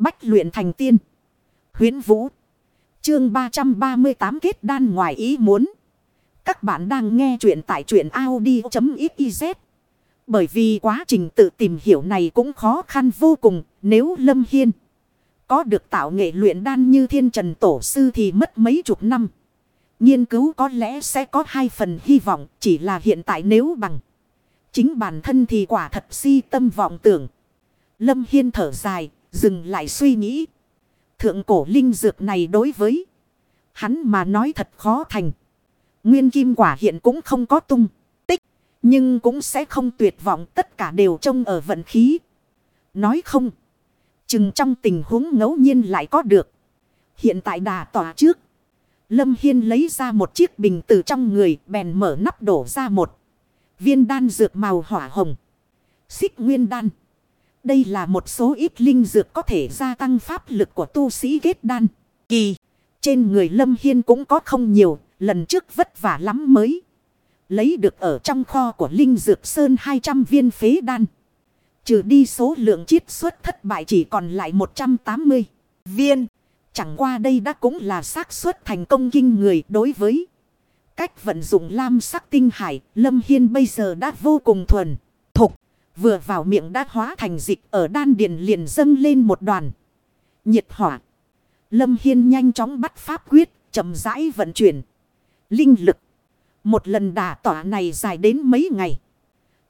Bách luyện thành tiên. Huyến Vũ. Chương 338 kết đan ngoài ý muốn. Các bạn đang nghe truyện tại truyện Audi.xyz. Bởi vì quá trình tự tìm hiểu này cũng khó khăn vô cùng nếu Lâm Hiên. Có được tạo nghệ luyện đan như thiên trần tổ sư thì mất mấy chục năm. Nghiên cứu có lẽ sẽ có hai phần hy vọng chỉ là hiện tại nếu bằng. Chính bản thân thì quả thật si tâm vọng tưởng. Lâm Hiên thở dài, dừng lại suy nghĩ. Thượng cổ linh dược này đối với hắn mà nói thật khó thành. Nguyên kim quả hiện cũng không có tung, tích, nhưng cũng sẽ không tuyệt vọng tất cả đều trông ở vận khí. Nói không, chừng trong tình huống ngẫu nhiên lại có được. Hiện tại đà tỏa trước. Lâm Hiên lấy ra một chiếc bình từ trong người bèn mở nắp đổ ra một viên đan dược màu hỏa hồng. Xích nguyên đan. Đây là một số ít linh dược có thể gia tăng pháp lực của tu sĩ kết đan. Kỳ. Trên người Lâm Hiên cũng có không nhiều. Lần trước vất vả lắm mới. Lấy được ở trong kho của Linh Dược Sơn 200 viên phế đan. Trừ đi số lượng chiết xuất thất bại chỉ còn lại 180 viên. Chẳng qua đây đã cũng là xác suất thành công kinh người đối với cách vận dụng lam sắc tinh hải. Lâm Hiên bây giờ đã vô cùng thuần. Vừa vào miệng đã hóa thành dịch ở đan điền liền dâng lên một đoàn. Nhiệt hỏa. Lâm Hiên nhanh chóng bắt pháp quyết, chậm rãi vận chuyển. Linh lực. Một lần đả tỏa này dài đến mấy ngày.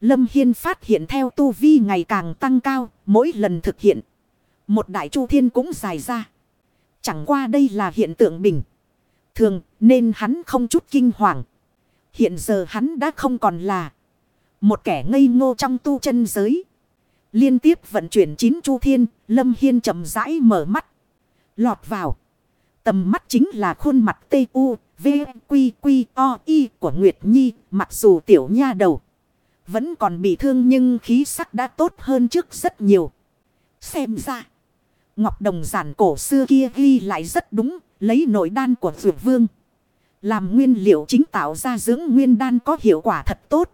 Lâm Hiên phát hiện theo tu vi ngày càng tăng cao, mỗi lần thực hiện. Một đại chu thiên cũng dài ra. Chẳng qua đây là hiện tượng bình. Thường nên hắn không chút kinh hoàng. Hiện giờ hắn đã không còn là một kẻ ngây ngô trong tu chân giới. Liên tiếp vận chuyển chín chu thiên, Lâm Hiên chậm rãi mở mắt. Lọt vào. Tầm mắt chính là khuôn mặt T U V Q Q O Y của Nguyệt Nhi, mặc dù tiểu nha đầu. Vẫn còn bị thương nhưng khí sắc đã tốt hơn trước rất nhiều. Xem ra. Ngọc Đồng giản cổ xưa kia ghi lại rất đúng, lấy nội đan của Dược Vương. Làm nguyên liệu chính tạo ra dưỡng nguyên đan có hiệu quả thật tốt.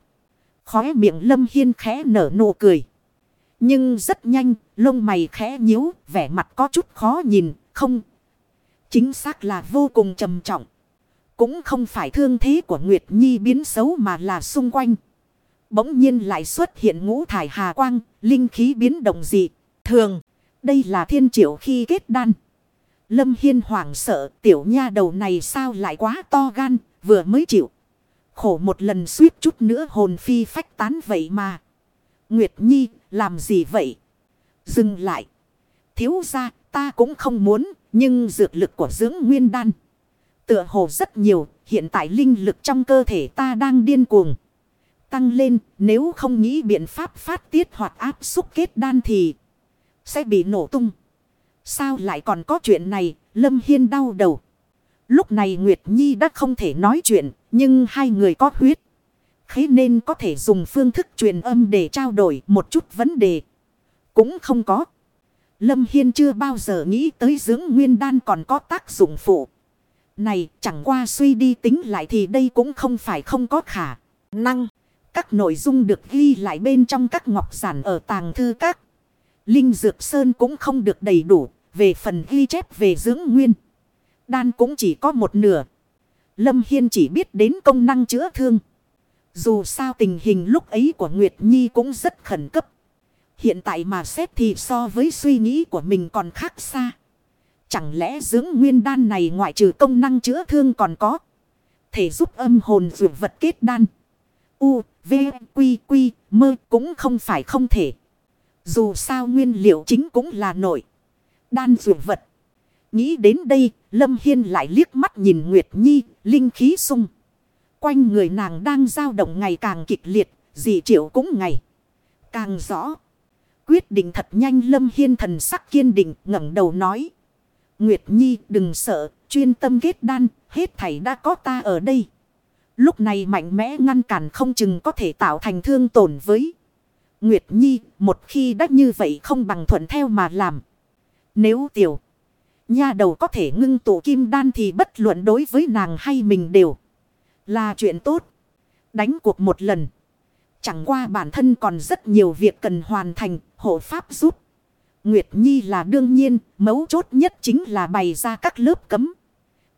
Khóe miệng Lâm Hiên khẽ nở nụ cười. Nhưng rất nhanh, lông mày khẽ nhíu, vẻ mặt có chút khó nhìn, không. Chính xác là vô cùng trầm trọng. Cũng không phải thương thế của Nguyệt Nhi biến xấu mà là xung quanh. Bỗng nhiên lại xuất hiện ngũ thải hà quang, linh khí biến động dị. Thường, đây là thiên triệu khi kết đan. Lâm Hiên hoảng sợ tiểu nha đầu này sao lại quá to gan, vừa mới chịu. Khổ một lần suýt chút nữa hồn phi phách tán vậy mà. Nguyệt Nhi, làm gì vậy? Dừng lại. Thiếu ra, ta cũng không muốn, nhưng dược lực của dưỡng nguyên đan. Tựa hồ rất nhiều, hiện tại linh lực trong cơ thể ta đang điên cuồng. Tăng lên, nếu không nghĩ biện pháp phát tiết hoặc áp xúc kết đan thì sẽ bị nổ tung. Sao lại còn có chuyện này, Lâm Hiên đau đầu. Lúc này Nguyệt Nhi đã không thể nói chuyện, nhưng hai người có huyết. Thế nên có thể dùng phương thức truyền âm để trao đổi một chút vấn đề. Cũng không có. Lâm Hiên chưa bao giờ nghĩ tới dưỡng nguyên đan còn có tác dụng phụ. Này chẳng qua suy đi tính lại thì đây cũng không phải không có khả năng. Các nội dung được ghi lại bên trong các ngọc giản ở tàng thư các. Linh Dược Sơn cũng không được đầy đủ. Về phần ghi chép về dưỡng nguyên. Đan cũng chỉ có một nửa. Lâm Hiên chỉ biết đến công năng chữa thương. Dù sao tình hình lúc ấy của Nguyệt Nhi cũng rất khẩn cấp. Hiện tại mà xét thì so với suy nghĩ của mình còn khác xa. Chẳng lẽ dưỡng nguyên đan này ngoại trừ công năng chữa thương còn có. Thể giúp âm hồn dụ vật kết đan. U, V, Quy, Quy, mơ cũng không phải không thể. Dù sao nguyên liệu chính cũng là nội. Đan dụ vật. Nghĩ đến đây, Lâm Hiên lại liếc mắt nhìn Nguyệt Nhi, linh khí sung. Quanh người nàng đang dao động ngày càng kịch liệt, dị triệu cũng ngày càng rõ. Quyết định thật nhanh Lâm Hiên thần sắc kiên định ngẩng đầu nói. Nguyệt Nhi đừng sợ, chuyên tâm kết đan, hết thảy đã có ta ở đây. Lúc này mạnh mẽ ngăn cản không chừng có thể tạo thành thương tổn với Nguyệt Nhi, một khi đã như vậy không bằng thuận theo mà làm. Nếu tiểu nha đầu có thể ngưng tụ kim đan thì bất luận đối với nàng hay mình đều là chuyện tốt. Đánh cuộc một lần. Chẳng qua bản thân còn rất nhiều việc cần hoàn thành, hộ pháp giúp. Nguyệt Nhi là đương nhiên, mấu chốt nhất chính là bày ra các lớp cấm.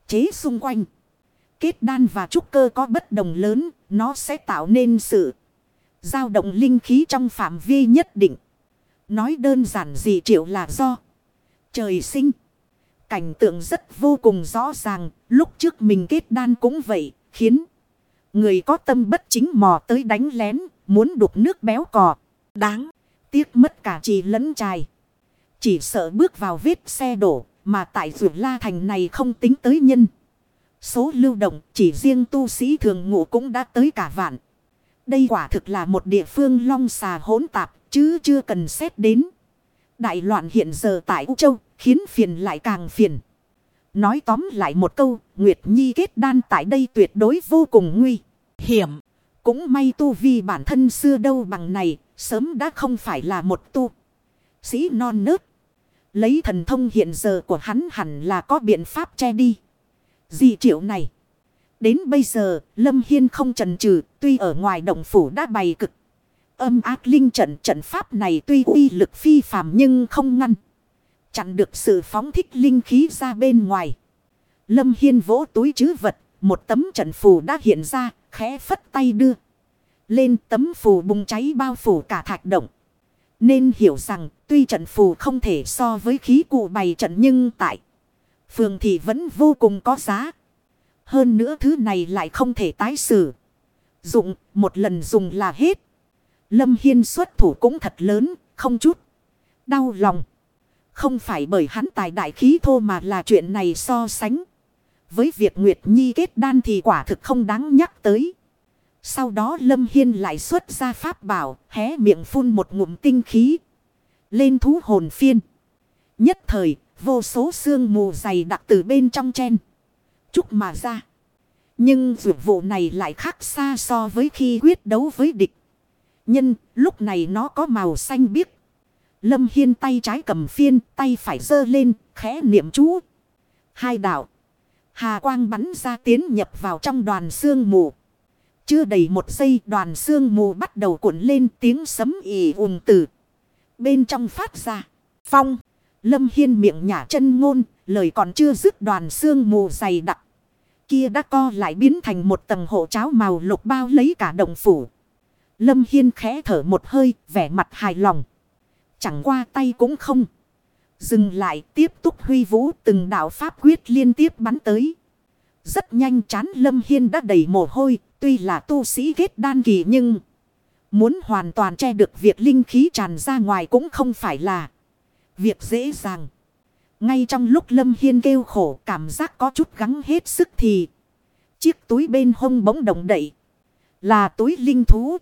Chế xung quanh. Kết đan và trúc cơ có bất đồng lớn, nó sẽ tạo nên sự dao động linh khí trong phạm vi nhất định. Nói đơn giản gì triệu là do trời sinh. Cảnh tượng rất vô cùng rõ ràng, lúc trước mình kết đan cũng vậy, khiến người có tâm bất chính mò tới đánh lén, muốn đục nước béo cò. Đáng tiếc mất cả trì lẫn trài. Chỉ sợ bước vào vết xe đổ, mà tại rượu la thành này không tính tới nhân. Số lưu động chỉ riêng tu sĩ thường ngủ cũng đã tới cả vạn. Đây quả thực là một địa phương long xà hỗn tạp, chứ chưa cần xét đến. Đại loạn hiện giờ tại U Châu, khiến phiền lại càng phiền. Nói tóm lại một câu, Nguyệt Nhi kết đan tại đây tuyệt đối vô cùng nguy hiểm. Cũng may tu vi bản thân xưa đâu bằng này, sớm đã không phải là một tu. Sĩ non nớt. Lấy thần thông hiện giờ của hắn hẳn là có biện pháp che đi. Dị triệu này. Đến bây giờ, Lâm Hiên không trần trừ, tuy ở ngoài động phủ đã bày cực. Âm ác linh trận trận pháp này tuy uy lực phi phàm nhưng không ngăn. Chặn được sự phóng thích linh khí ra bên ngoài. Lâm Hiên vỗ túi chứ vật, một tấm trận phù đã hiện ra, khẽ phất tay đưa. Lên tấm phù bùng cháy bao phủ cả thạch động. Nên hiểu rằng tuy trận phù không thể so với khí cụ bày trận nhưng tại phường thì vẫn vô cùng có giá. Hơn nữa thứ này lại không thể tái sử. Dụng một lần dùng là hết. Lâm Hiên xuất thủ cũng thật lớn, không chút. Đau lòng. Không phải bởi hắn tài đại khí thô mà là chuyện này so sánh. Với việc Nguyệt Nhi kết đan thì quả thực không đáng nhắc tới. Sau đó Lâm Hiên lại xuất ra pháp bảo, hé miệng phun một ngụm tinh khí. Lên thú hồn phiên. Nhất thời, vô số xương mù dày đặc từ bên trong chen. Chúc mà ra. Nhưng vượt vụ này lại khác xa so với khi quyết đấu với địch. Nhân, lúc này nó có màu xanh biếc. Lâm Hiên tay trái cầm phiên, tay phải giơ lên, khẽ niệm chú. Hai đạo. Hà quang bắn ra tiến nhập vào trong đoàn xương mù. Chưa đầy một giây đoàn xương mù bắt đầu cuộn lên tiếng sấm ỉ ùm từ. Bên trong phát ra. Phong. Lâm Hiên miệng nhả chân ngôn. Lời còn chưa dứt đoàn xương mù dày đặc. Kia đã co lại biến thành một tầng hộ cháo màu lục bao lấy cả đồng phủ. Lâm Hiên khẽ thở một hơi. Vẻ mặt hài lòng. Chẳng qua tay cũng không. Dừng lại tiếp tục huy vũ từng đạo pháp quyết liên tiếp bắn tới. Rất nhanh chán Lâm Hiên đã đầy mồ hôi, tuy là tu sĩ kết đan kỳ nhưng... Muốn hoàn toàn che được việc linh khí tràn ra ngoài cũng không phải là việc dễ dàng. Ngay trong lúc Lâm Hiên kêu khổ cảm giác có chút gắng hết sức thì... Chiếc túi bên hông bỗng động đậy. Là túi linh thú.